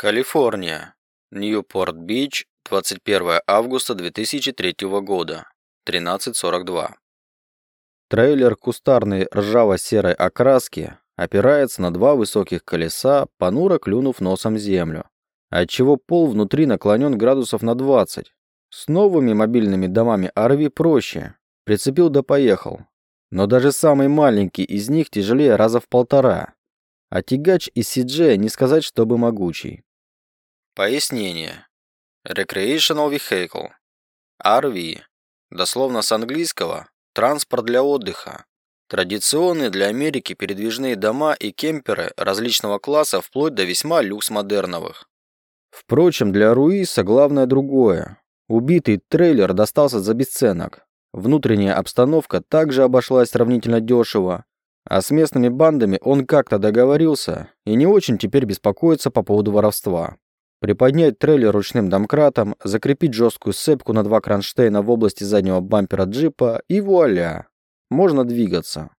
Калифорния. Ньюпорт-Бич, 21 августа 2003 года. 13.42. Трейлер кустарной ржаво-серой окраски опирается на два высоких колеса, понуро клюнув носом землю, отчего пол внутри наклонен градусов на 20. С новыми мобильными домами RV проще. Прицепил да поехал. Но даже самый маленький из них тяжелее раза в полтора. А тягач из CJ не сказать, чтобы могучий. Пояснение. Recreational Vehicle. RV. Дословно с английского «транспорт для отдыха». Традиционные для Америки передвижные дома и кемперы различного класса вплоть до весьма люкс-модерновых. Впрочем, для Руиса главное другое. Убитый трейлер достался за бесценок. Внутренняя обстановка также обошлась сравнительно дешево, а с местными бандами он как-то договорился и не очень теперь беспокоится по поводу воровства. Приподнять трейлер ручным домкратом, закрепить жесткую сцепку на два кронштейна в области заднего бампера джипа и вуаля, можно двигаться.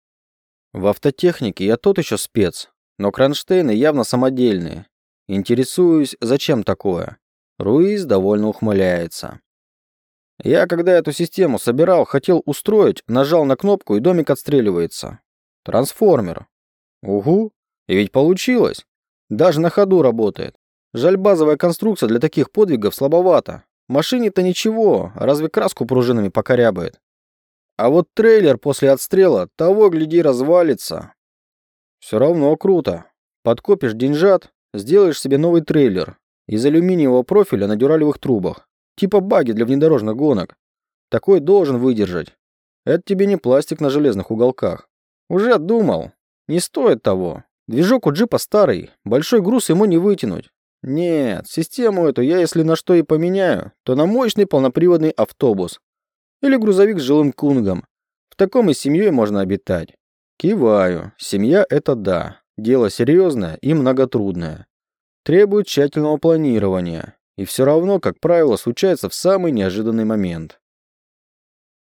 В автотехнике я тот еще спец, но кронштейны явно самодельные. Интересуюсь, зачем такое? Руиз довольно ухмыляется. Я, когда эту систему собирал, хотел устроить, нажал на кнопку, и домик отстреливается. Трансформер. Угу. И ведь получилось. Даже на ходу работает. Жаль, базовая конструкция для таких подвигов слабовата. Машине-то ничего, разве краску пружинами покорябает. А вот трейлер после отстрела того, гляди, развалится. Все равно круто. Подкопишь деньжат, сделаешь себе новый трейлер из алюминиевого профиля на дюралевых трубах. Типа баги для внедорожных гонок. Такой должен выдержать. Это тебе не пластик на железных уголках. Уже думал. Не стоит того. Движок у джипа старый, большой груз ему не вытянуть. Нет, систему эту я если на что и поменяю, то на мощный полноприводный автобус. Или грузовик с жилым кунгом. В таком и семьей можно обитать. Киваю. Семья – это да. Дело серьезное и многотрудное. Требует тщательного планирования. И все равно, как правило, случается в самый неожиданный момент.